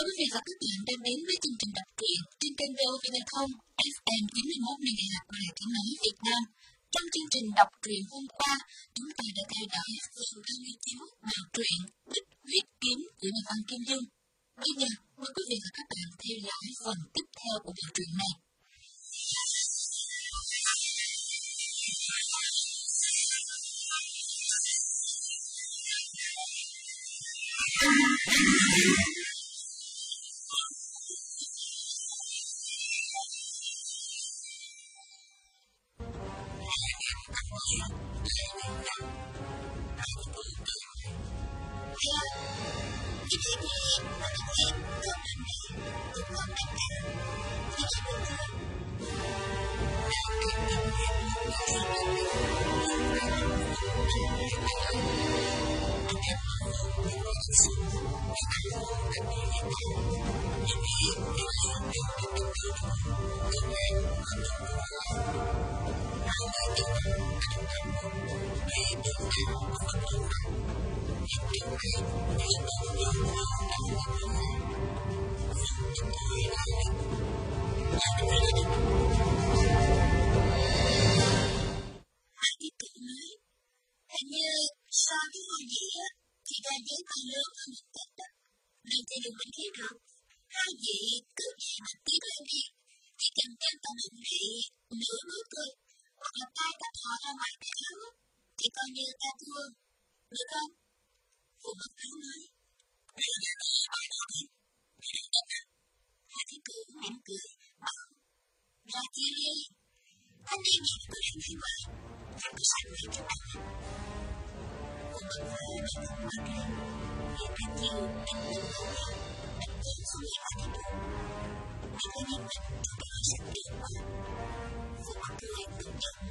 Chào quý vị và các bạn đang đến với chương trình đọc truyện trên kênh VOV Thông FM 91 MHz của Đài Tiếng nói Việt Nam. Trong chương trình đọc truyện hôm qua, chúng ta đã theo dõi phần 39 bộ truyện Bích huyết kiếm của nhà văn Kim Dung. Bây giờ, mời quý vị và các bạn theo dõi phần tiếp theo của bộ truyện này. foundations of the human from the sacred to heaven. When the grounds were breaking, the people in the world and those in the capital were going to be as a gateway for the blood that John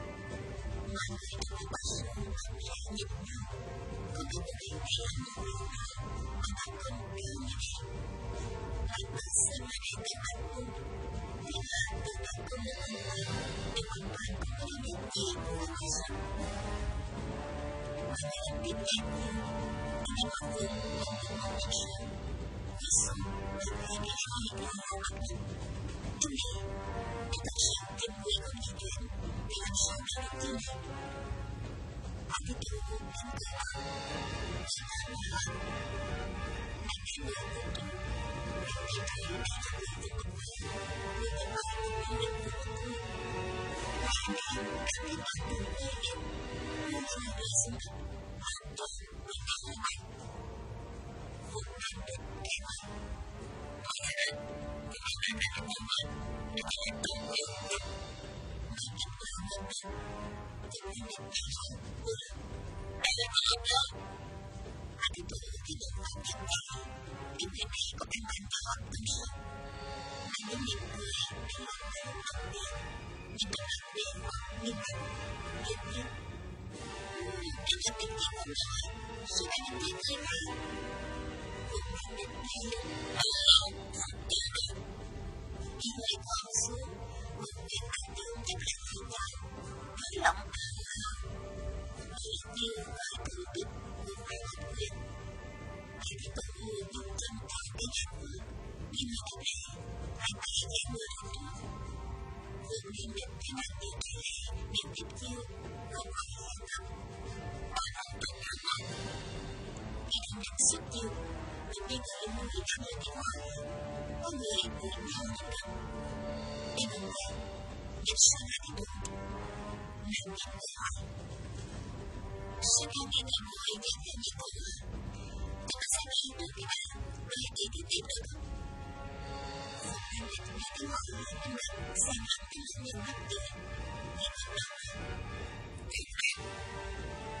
những mình 天上天灰云卷，地上水浸泥。大地万物变色，山河万古。每天有孤独，每天都有大孤独。每天有孤独，每天有孤独。每天有孤独，每天有孤独。Sẵn được không thật tiêu cực. Những người con xuống, một việc ăn thương chắc là thiên đạo, với lòng bao la. Nghĩ như coi cử đức, người phải học quyền. Khi thấy con người dùng chân tay đi hành hướng, nhưng mà thế này, hai tay dễ người hành hướng. Vượt lên được cái năng điều trị này, điều tiếp chiêu, không ai hành động. Bạn ông tự làm lòng. Khi đang định xếp chiêu, mình đi người mua người ăn ở tiếng ngoài. Có người ngồi nhau nhìn gần. Đi gần đây, nhìn sang hai cái bụng. Nàng nhìn người hỏi. Sao em nghe người ngồi ghé theo như cô à? Nhưng mà sao nghe được cái đã, rồi chị tiếp tiếp được không? Phụng Anh định nghe tiếng hỏi ở bên cạnh, xem hắn cứ nhìn mắt cười. Nhìn mặt đầu à? Thì mọi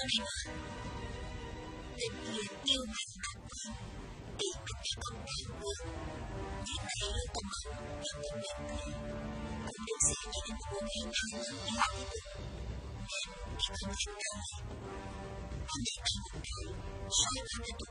mình không muốn ở đây mà bên kia yêu mình đặt quan bị mình đã không thể vượt như này luôn tầm hồng và tầm nhận người cũng được xem như là một môn hên hay lớn để học được nên bị không thành công anh đi ăn một cái sai ra cái tục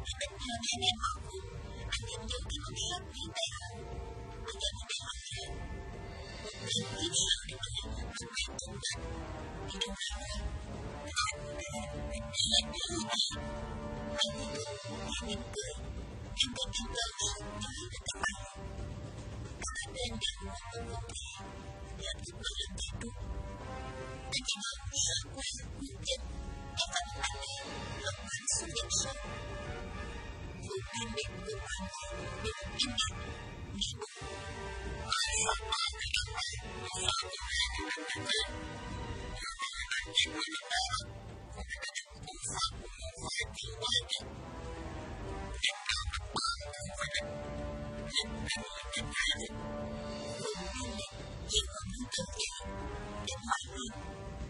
cái tay người anh cũng mỉm cười nói nữa thì không còn sợ nữa thì anh đã nhìn tình tình hơn hay là nhắm lúc đập chân làm sự sai lệch bằng những điều đó không cần một người có thể tập trung nhưng chẳng thể nào là người lại ăn gì bằng vẻ bất ngờ như thế này từ những vì áp lực thì bạn phải nhìn một 他很善良，很满足人生。他爱美国姑娘，美国姑娘，美国姑娘。他喜欢美国姑娘，喜欢美国姑娘。他喜欢美国姑娘，喜欢美国姑娘。他喜欢美国姑娘，喜欢美国姑娘。他喜欢美国姑娘，喜欢美国姑娘。他喜欢美国姑娘，喜欢美国姑娘。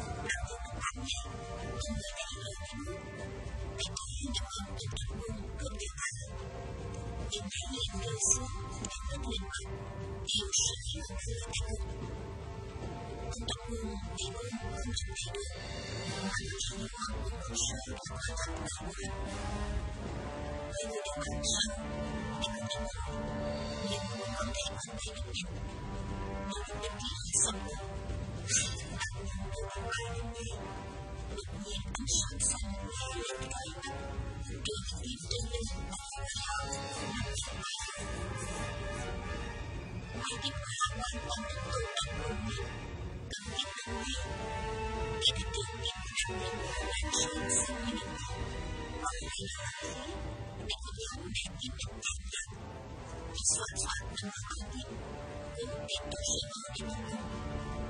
老公不高兴，心里也难过。夫妻二人，一见面就互相埋怨，怨自己没本事，怨老公没良心。老公说：“你不要生气，我给你介绍一个好对象，你不要生气。”老公说：“你不要生气，我给你介绍一个好对象，你不要生气。”我们的梦想在你心中，我们的未来在你手中。我们的目光紧紧锁定你，我们的未来紧紧依靠你。你创造的光明，我们共同拥有。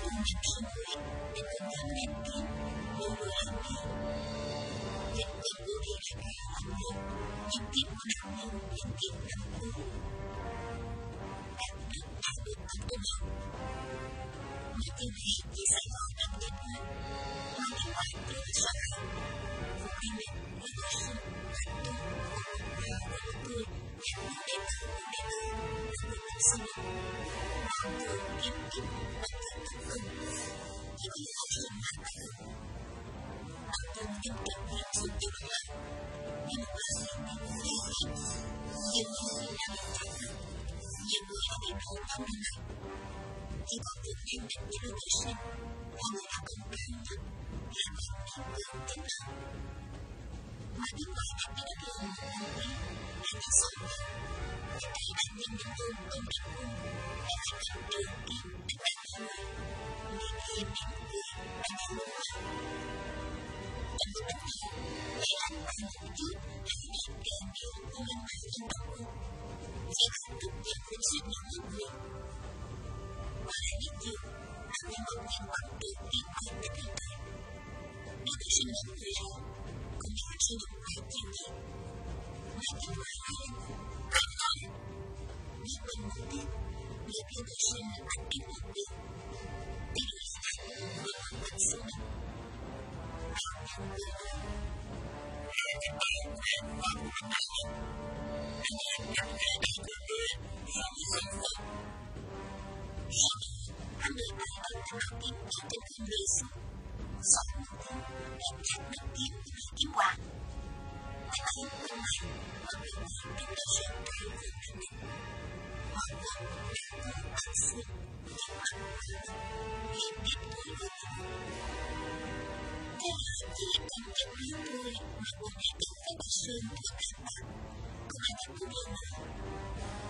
不灭的爱，不灭的爱，不灭的爱，不灭的爱，不灭的爱，不灭的爱，不灭的爱，不灭的爱。一定系第三方担保人。那另外一个小孩，我妹妹，如果是感动父母的那么多年努力的努力的，那么我是你妈的坚定妈的感动，一定要是妈的。妈的坚定也是对的呀，你们不是你们的爱人，也不是你们的家人，也不是你们的朋友。一个稳定的趋势，让我们更平稳、更平稳、更平稳。我明白的并不是我们的想法，我期待我们能够更平稳、更平稳、更平稳的生活。我们可以平和的生活，我们的生活虽然很孤独，还是感觉我们很幸福。虽然冬天不是那么冷。外来人员、当地公民、本地员工的接待。如果是外国人，我们要主动问清楚，外地来人有什么？你本地的，那边的是本地的吗？地名、民族、风俗、方言、语言、文化、历史、历史典故、风俗习惯。Lại chiều gì. Nói chuyện ngoài hay, hay nói. Nếu mình muốn biết, nếu như được sinh anh biết một điều, thì được sai với hoàn cảnh xưa mình. Đạo nhân người nói, Hãy subscribe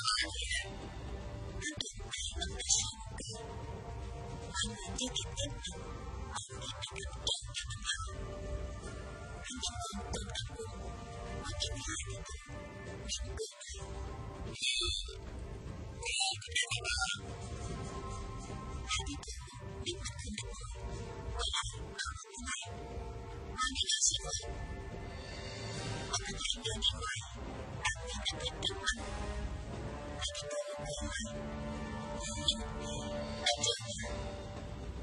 难道你不懂我？我给你太多，你不给我。你给的太多，我给的不够。我给的不够，你给的太多。我给的不够，你给的太多。我给的不够，你给的太多。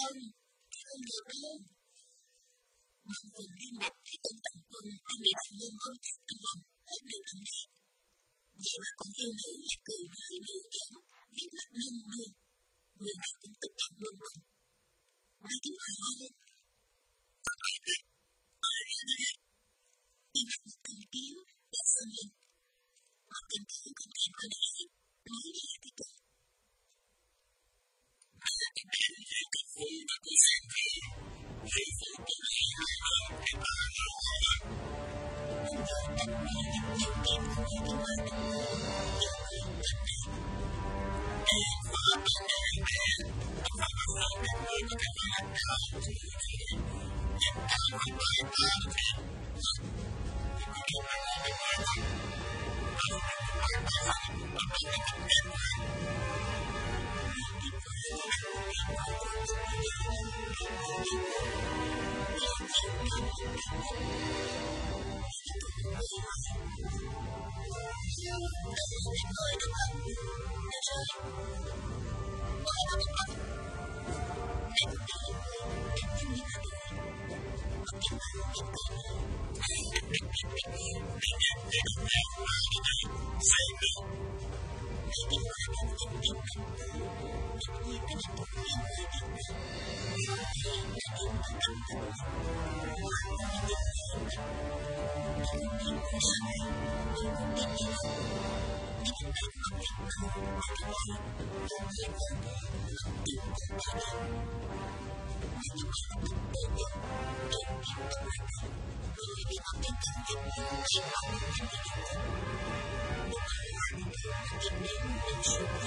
home 我爱的人，他没有说话。我爱的人，他没有说话。我爱的人，他没有说话。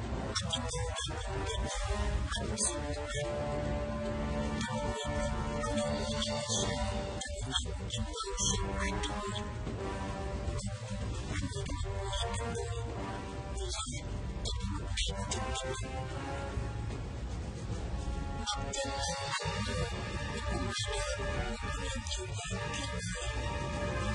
I'm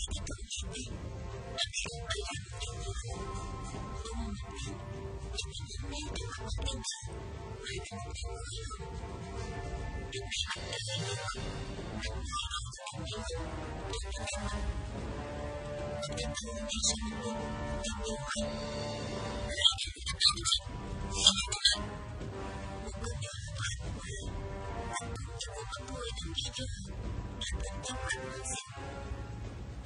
你懂不懂？难道我连你都不懂？多么难听，你不懂你，多么难听，我也不懂。你不懂我，我也不懂你。你不懂我，我也不懂你。你不懂我，我也不懂你。你不懂我，我也不懂你。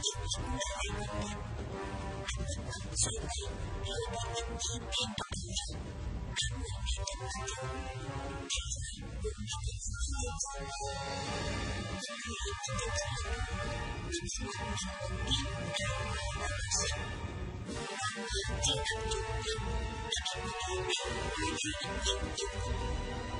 应该用大点，我让你变变。平时的话有对吧？我要听着你会，我一定会能变。那你不能不给我明白的点，也不是不来的点。所以，如果你一变到一样，那我变得那就，其实我们的自己做，因为我的痛，你是我们的变，让我们的想。我们经常用的，那是我们每日应用的。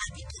每人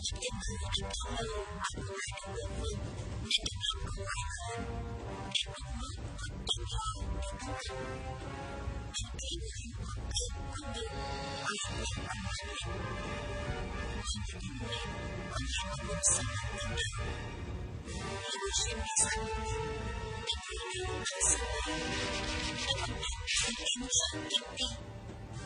一点不孤独，不孤独，不孤独，不孤独。一点不孤单，不孤单，不孤单，不孤单。一点不寂寞，不寂寞，不寂寞，不寂寞。一点不悲伤，不悲伤，不悲伤，不悲伤。一点不忧伤，一点。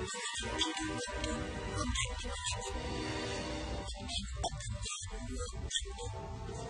Thank you.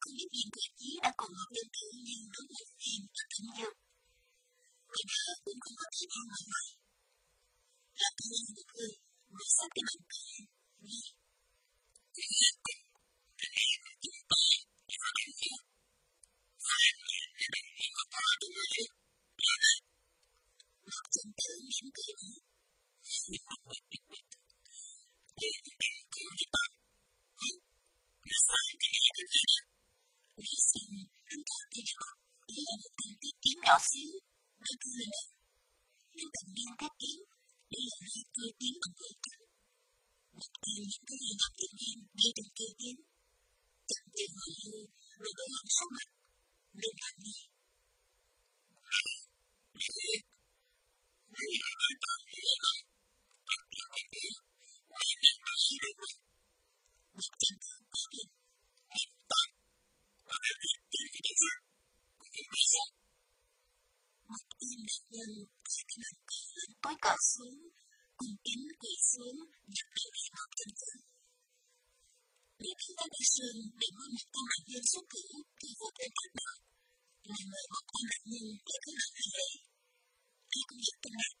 好。我们就找一遍一遍，不是不是我，这个是这样的。阿弥陀佛，我们阿弥陀佛，当天我们的天尊，阿弥陀佛。他说：“多吉呀，你哪是方便？你的祖宗呢？你的祖宗呢？你的祖宗是怎么的？俺这个 Vì gì chúng ta thấy rõ đây là một tình tiết kiến nhỏ xíu, nó cười lên. Nếu bệnh nhân các kiến, đây là hai cơ kiến bằng hội trắng. Mặc dù những cái gì gặp tự nhiên ngay trong cơ kiến. chẳng thể hồi lưu đối với làm sao mặt, nên làm gì. Đây là bài tập hiểu rồi. Tất cả các kiến, đây là bài hiểu rồi. Một chân cơ gối cậu xuống, cùng kính quỳ xuống nhập biểu hiện học trên chân. Điều khiến ta đi sương để ngôi mặt con nạn nhân xuất thủ thì vô cùng kích động. Là người một con nạn nhân để cứu được người ấy. Ai cũng biết tình nạn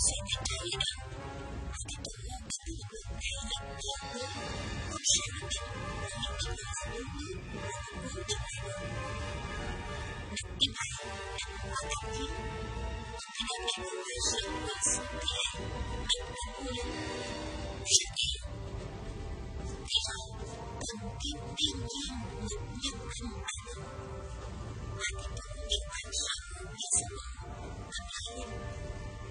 我是你的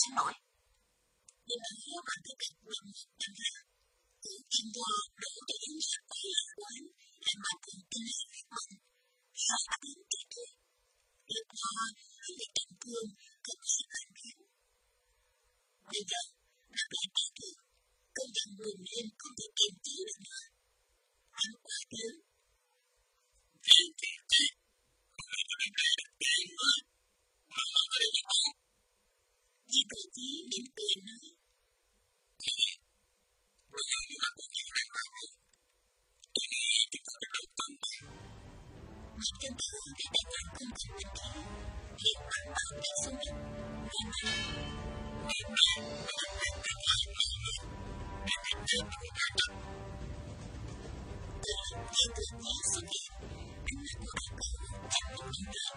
xin lỗi. Nhưng nếu bạn cứ đặt mình thành ra, cứ thành ra để cho đến việc quay lại quán, anh, làm bạn cùng tư lý với mình, rồi đến tiếp tục. Lúc đó, anh bị tổn thương, cực kỳ phản biến. Bây giờ, đã bị tiêu cực, cơn giận nguồn lên không thể kiềm chế được nữa. Anh quá lớn. Vì chuyện gì? Mà anh đã đặt tiền mà, mà không có được biết xử lý. Anh biết một người nói nói, lên tiếng. Anh đâu? Anh ở đây. Mà thấy rồi, thì tưởng chúng ta đã làm thắng rồi. Anh biết những người chỉ nói với mình tình cảm thân trọng. Sao chẳng biết ai hơn tình mà không tập trung được cái quyết đấu với mình. Nhưng từ khi được như vậy này là đi, em mới đã nhập anh thân nên nhập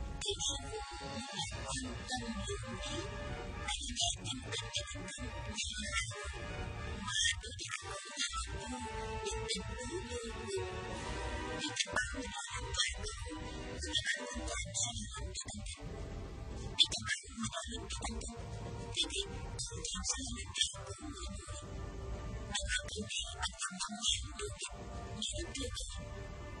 在天空，层层叠叠，一片片，一片片，一片片，一片片。花朵的花朵，一片片，一片片，一片片，一片片。一片花，一片花，一片花，一片花。一片花，一片花，一片花，一片花。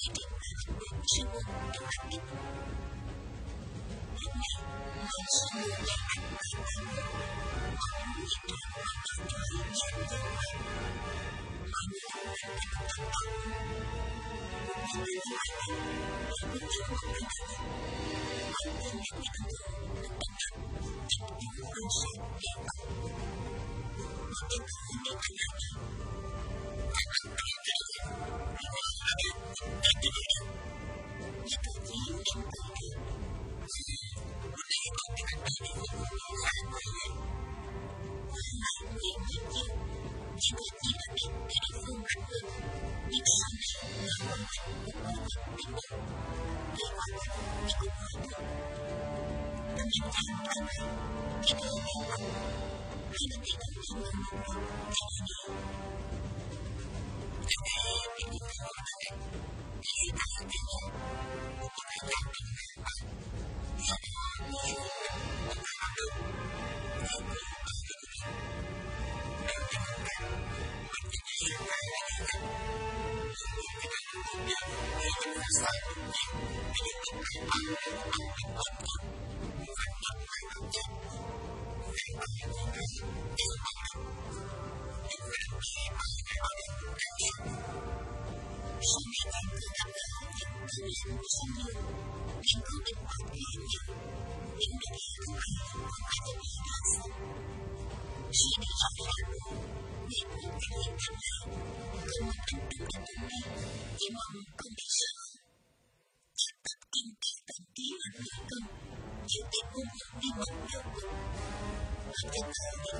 一定还会是我，的爱。永远伴随你，我的爱。我们永远在一起，永远在一起。我们在一起，我多么快乐。快乐面对所有，不怕寂寞，不怕失败。我们永远在一起。我爱蓝天，我爱大地，我爱祖国。我爱祖国的山河，我爱祖国的人民。祖国的明天更美好，祖国的明天更美好。祖国的明天更美好，祖国的明天更美好。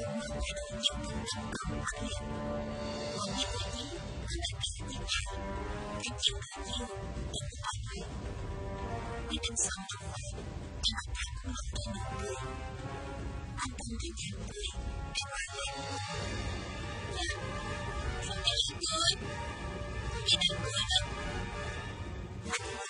我们抬头就看见太阳，我们心里很感激太阳，看见太阳，我们快乐。我们三个人，一个太阳，两个太阳，三个太阳。我们快乐，我们快乐。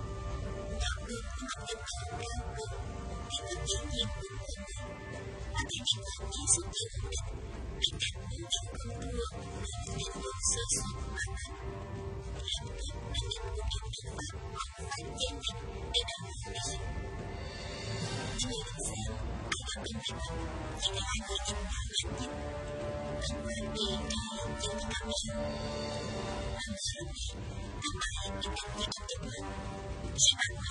塔尔图国立大学，塔尔图，地势险要，古朴。当地人口以苏格兰人为主，形成独特的文化。塔尔图大学是芬兰最古老的大学之一，也是芬兰最古老的大学之一。塔尔图大学是芬兰最古老的大学之一。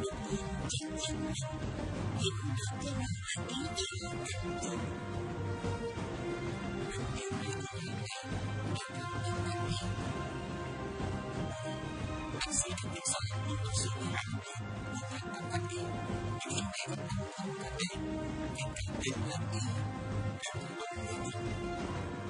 你不能对我提起，我不能对你提起。但是你不能对我提起，但是你不能对我提起。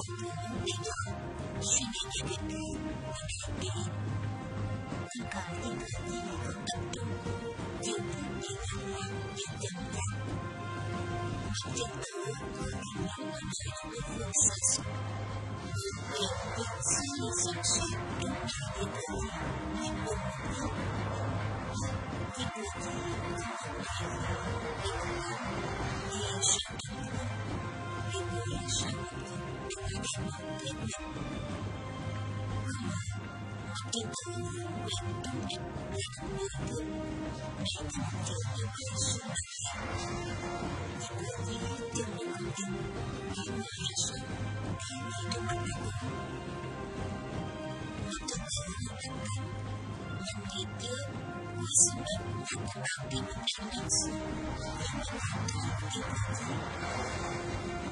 训练训练，训练训练。这个那个那个那个，进步一点点，一点点。每天早上和领导们在一起工作，一点一点向上升，一点一点，一点一点，一点一点，一点一点，一点一点，一点一点，一点一点。为了提高人民生活水平，为了提高人民健康水平，为了不断提高人民的物质文化生活水平。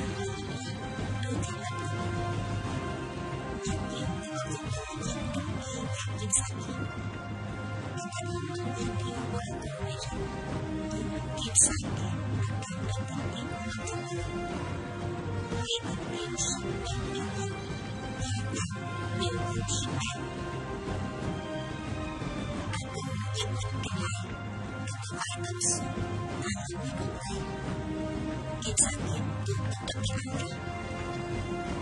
一九九五年，第三年，一九九六年，第二年，一九九七年，第三年，一九九八年，第四年，一九九九年，第五年，二零零零年，第六年，二零零一年，第七年，二零零二年，第八年，二零零三年，第九年，二零零四年，第十年。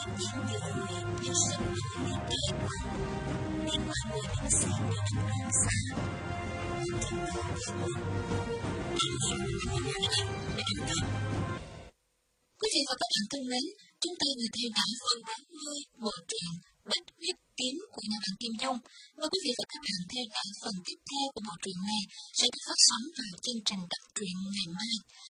quý vị và các bạn thân mến, chúng ta vừa theo dõi hơn 40 bộ truyện Bách huyết kiếm của nhà văn Kim Dung. Mời quý vị và các bạn theo dõi phần tiếp theo của bộ truyện này sẽ được phát sóng vào chương trình đọc truyện ngày mai.